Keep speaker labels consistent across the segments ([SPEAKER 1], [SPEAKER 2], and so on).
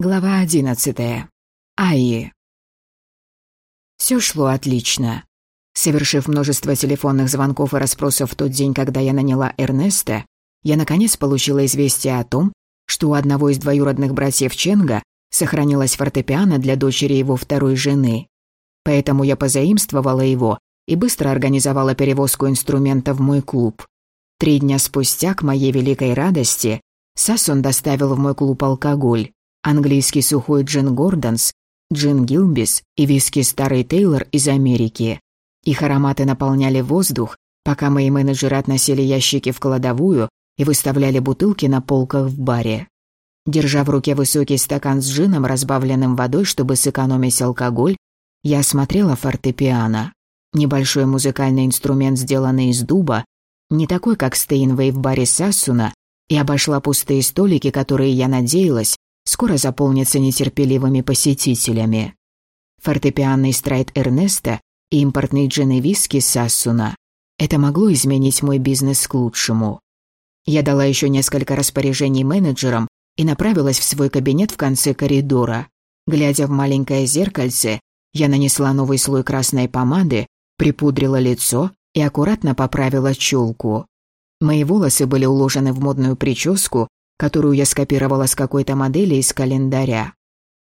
[SPEAKER 1] Глава одиннадцатая. Аи. Все шло отлично. Совершив множество телефонных звонков и расспросов в тот день, когда я наняла Эрнеста, я наконец получила известие о том, что у одного из двоюродных братьев Ченга сохранилась фортепиано для дочери его второй жены. Поэтому я позаимствовала его и быстро организовала перевозку инструмента в мой клуб. Три дня спустя, к моей великой радости, Сассон доставил в мой клуб алкоголь английский сухой джин Гордонс, джин Гилбис и виски Старый Тейлор из Америки. Их ароматы наполняли воздух, пока мои менеджеры относили ящики в кладовую и выставляли бутылки на полках в баре. Держа в руке высокий стакан с джином, разбавленным водой, чтобы сэкономить алкоголь, я осмотрела фортепиано. Небольшой музыкальный инструмент, сделанный из дуба, не такой, как Стейнвей в баре Сассуна, и обошла пустые столики, которые, я надеялась, скоро заполнится нетерпеливыми посетителями. Фортепианный страйт Эрнеста и импортный джин и виски Сассуна. Это могло изменить мой бизнес к лучшему. Я дала еще несколько распоряжений менеджерам и направилась в свой кабинет в конце коридора. Глядя в маленькое зеркальце, я нанесла новый слой красной помады, припудрила лицо и аккуратно поправила челку. Мои волосы были уложены в модную прическу, которую я скопировала с какой-то модели из календаря.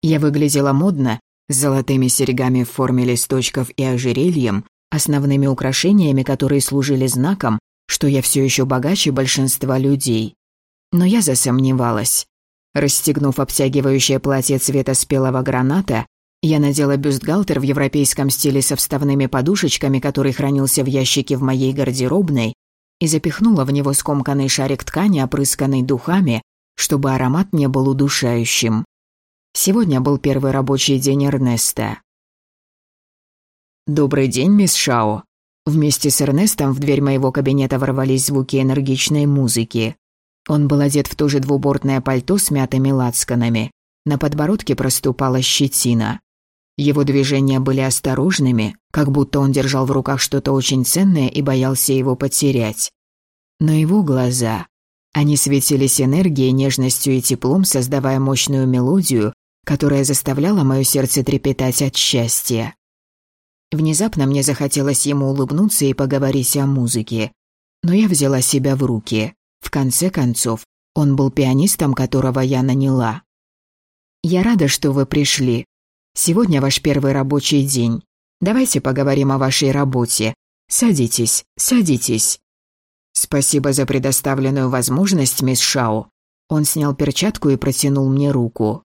[SPEAKER 1] Я выглядела модно, с золотыми серьгами в форме листочков и ожерельем, основными украшениями, которые служили знаком, что я все еще богаче большинства людей. Но я засомневалась. Расстегнув обтягивающее платье цвета спелого граната, я надела бюстгальтер в европейском стиле со вставными подушечками, который хранился в ящике в моей гардеробной, и запихнула в него скомканный шарик ткани, опрысканный духами, чтобы аромат не был удушающим. Сегодня был первый рабочий день Эрнеста. «Добрый день, мисс Шао». Вместе с Эрнестом в дверь моего кабинета ворвались звуки энергичной музыки. Он был одет в то же двубортное пальто с мятыми лацканами. На подбородке проступала щетина. Его движения были осторожными, как будто он держал в руках что-то очень ценное и боялся его потерять. Но его глаза... Они светились энергией, нежностью и теплом, создавая мощную мелодию, которая заставляла мое сердце трепетать от счастья. Внезапно мне захотелось ему улыбнуться и поговорить о музыке. Но я взяла себя в руки. В конце концов, он был пианистом, которого я наняла. «Я рада, что вы пришли», Сегодня ваш первый рабочий день. Давайте поговорим о вашей работе. Садитесь, садитесь». «Спасибо за предоставленную возможность, мисс Шао». Он снял перчатку и протянул мне руку.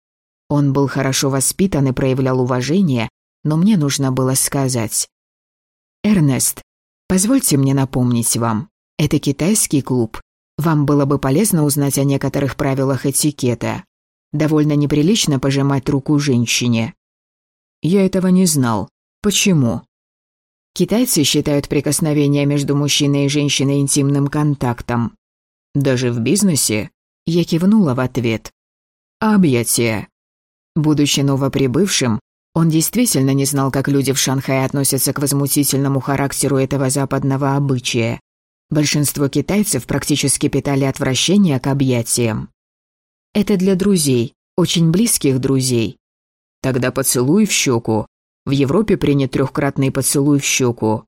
[SPEAKER 1] Он был хорошо воспитан и проявлял уважение, но мне нужно было сказать. «Эрнест, позвольте мне напомнить вам, это китайский клуб. Вам было бы полезно узнать о некоторых правилах этикета. Довольно неприлично пожимать руку женщине. Я этого не знал. Почему? Китайцы считают прикосновение между мужчиной и женщиной интимным контактом. Даже в бизнесе? Я кивнула в ответ. Объятия. Будучи новоприбывшим, он действительно не знал, как люди в Шанхае относятся к возмутительному характеру этого западного обычая. Большинство китайцев практически питали отвращение к объятиям. Это для друзей, очень близких друзей. Тогда поцелуй в щеку. В Европе принят трехкратный поцелуй в щеку.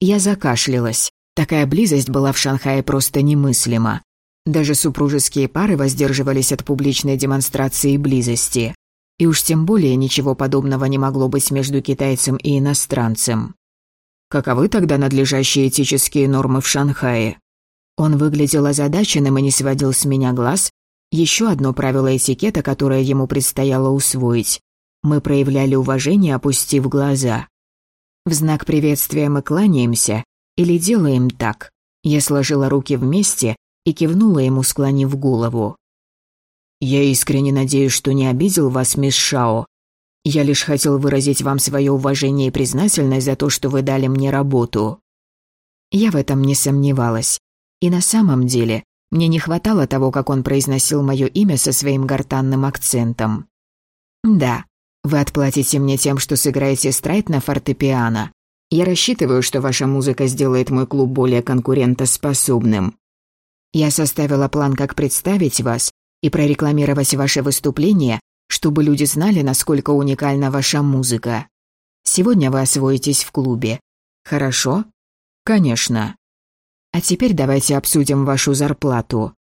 [SPEAKER 1] Я закашлялась. Такая близость была в Шанхае просто немыслима. Даже супружеские пары воздерживались от публичной демонстрации близости. И уж тем более ничего подобного не могло быть между китайцем и иностранцем. Каковы тогда надлежащие этические нормы в Шанхае? Он выглядел озадаченным и не сводил с меня глаз, еще одно правило этикета, которое ему предстояло усвоить. Мы проявляли уважение, опустив глаза. В знак приветствия мы кланяемся или делаем так. Я сложила руки вместе и кивнула ему, склонив голову. «Я искренне надеюсь, что не обидел вас, мисс Шао. Я лишь хотел выразить вам свое уважение и признательность за то, что вы дали мне работу». Я в этом не сомневалась. И на самом деле мне не хватало того, как он произносил мое имя со своим гортанным акцентом. «Да, вы отплатите мне тем, что сыграете страйт на фортепиано. Я рассчитываю, что ваша музыка сделает мой клуб более конкурентоспособным. Я составила план, как представить вас и прорекламировать ваше выступление, чтобы люди знали, насколько уникальна ваша музыка. Сегодня вы освоитесь в клубе. Хорошо? Конечно. А теперь давайте обсудим вашу зарплату.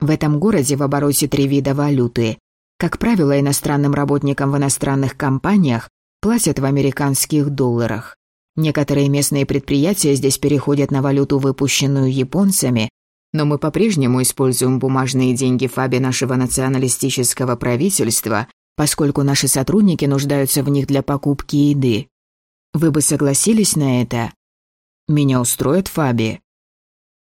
[SPEAKER 1] В этом городе в обороте три вида валюты. Как правило, иностранным работникам в иностранных компаниях платят в американских долларах. Некоторые местные предприятия здесь переходят на валюту, выпущенную японцами, но мы по-прежнему используем бумажные деньги ФАБи нашего националистического правительства, поскольку наши сотрудники нуждаются в них для покупки еды. Вы бы согласились на это? Меня устроит ФАБи.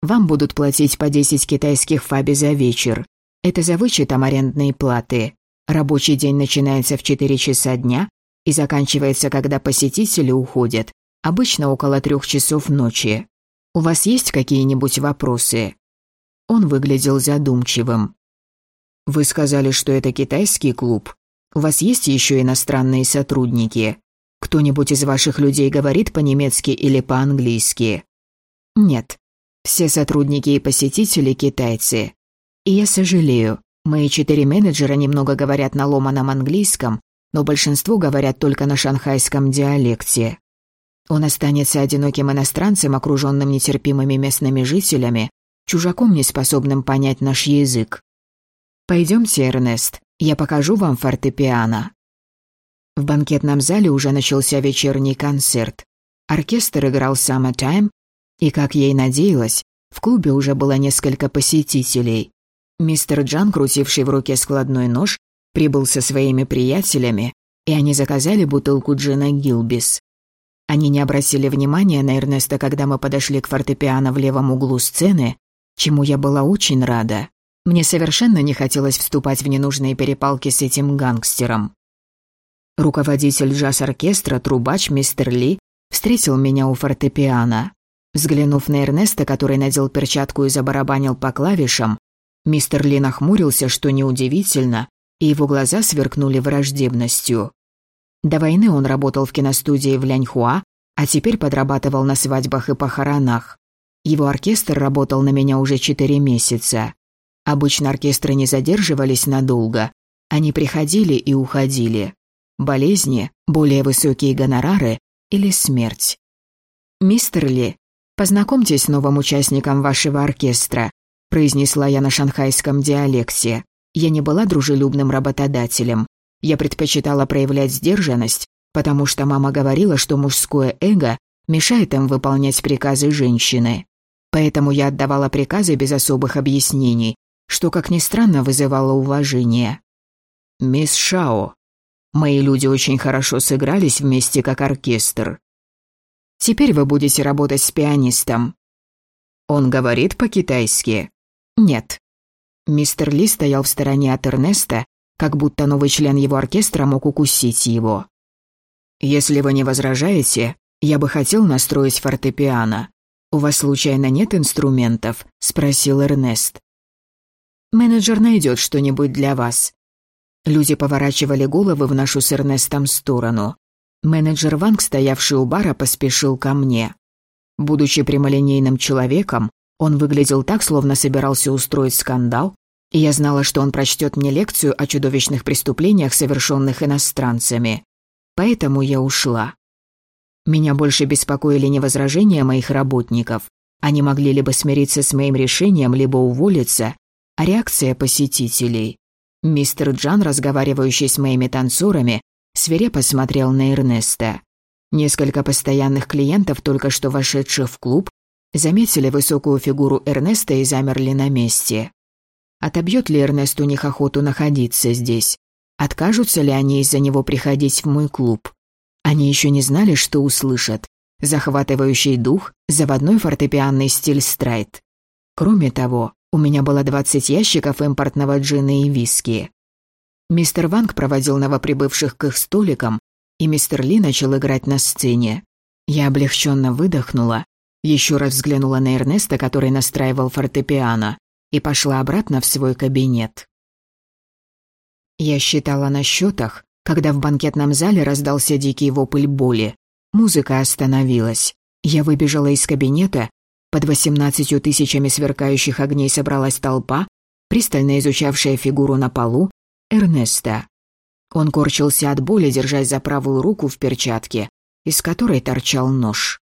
[SPEAKER 1] Вам будут платить по 10 китайских ФАБи за вечер. Это за вычетом арендной платы. Рабочий день начинается в 4 часа дня и заканчивается, когда посетители уходят, обычно около трех часов ночи. У вас есть какие-нибудь вопросы?» Он выглядел задумчивым. «Вы сказали, что это китайский клуб. У вас есть еще иностранные сотрудники? Кто-нибудь из ваших людей говорит по-немецки или по-английски?» «Нет. Все сотрудники и посетители китайцы. И я сожалею, Мои четыре менеджера немного говорят на ломаном английском, но большинство говорят только на шанхайском диалекте. Он останется одиноким иностранцем, окруженным нетерпимыми местными жителями, чужаком, не способным понять наш язык. Пойдемте, Эрнест, я покажу вам фортепиано. В банкетном зале уже начался вечерний концерт. Оркестр играл «Summertime», и, как ей надеялась, в клубе уже было несколько посетителей. Мистер Джан, крутивший в руке складной нож, прибыл со своими приятелями, и они заказали бутылку джина Гилбис. Они не обратили внимания на Эрнеста, когда мы подошли к фортепиано в левом углу сцены, чему я была очень рада. Мне совершенно не хотелось вступать в ненужные перепалки с этим гангстером. Руководитель джаз-оркестра, трубач мистер Ли, встретил меня у фортепиано. Взглянув на Эрнеста, который надел перчатку и забарабанил по клавишам, Мистер Ли нахмурился, что неудивительно, и его глаза сверкнули враждебностью. До войны он работал в киностудии в Ляньхуа, а теперь подрабатывал на свадьбах и похоронах. Его оркестр работал на меня уже четыре месяца. Обычно оркестры не задерживались надолго. Они приходили и уходили. Болезни, более высокие гонорары или смерть. «Мистер Ли, познакомьтесь с новым участником вашего оркестра произнесла я на шанхайском диалекте. Я не была дружелюбным работодателем. Я предпочитала проявлять сдержанность, потому что мама говорила, что мужское эго мешает им выполнять приказы женщины. Поэтому я отдавала приказы без особых объяснений, что, как ни странно, вызывало уважение. «Мисс Шао, мои люди очень хорошо сыгрались вместе как оркестр. Теперь вы будете работать с пианистом». Он говорит по-китайски. «Нет». Мистер Ли стоял в стороне от Эрнеста, как будто новый член его оркестра мог укусить его. «Если вы не возражаете, я бы хотел настроить фортепиано. У вас случайно нет инструментов?» – спросил Эрнест. «Менеджер найдет что-нибудь для вас». Люди поворачивали головы в нашу с Эрнестом сторону. Менеджер Ванг, стоявший у бара, поспешил ко мне. Будучи прямолинейным человеком, он выглядел так, словно собирался устроить скандал, и я знала, что он прочтет мне лекцию о чудовищных преступлениях, совершенных иностранцами. Поэтому я ушла. Меня больше беспокоили не возражения моих работников. Они могли либо смириться с моим решением, либо уволиться, а реакция посетителей. Мистер Джан, разговаривающий с моими танцорами, свирепо смотрел на Эрнеста. Несколько постоянных клиентов, только что вошедших в клуб, Заметили высокую фигуру Эрнеста и замерли на месте. Отобьет ли Эрнест у них охоту находиться здесь? Откажутся ли они из-за него приходить в мой клуб? Они еще не знали, что услышат. Захватывающий дух, заводной фортепианный стиль страйт. Кроме того, у меня было 20 ящиков импортного джина и виски. Мистер Ванг проводил новоприбывших к их столикам, и мистер Ли начал играть на сцене. Я облегченно выдохнула еще раз взглянула на Эрнеста, который настраивал фортепиано, и пошла обратно в свой кабинет. Я считала на счетах, когда в банкетном зале раздался дикий вопль боли. Музыка остановилась. Я выбежала из кабинета. Под восемнадцатью тысячами сверкающих огней собралась толпа, пристально изучавшая фигуру на полу Эрнеста. Он корчился от боли, держась за правую руку в перчатке, из которой торчал нож.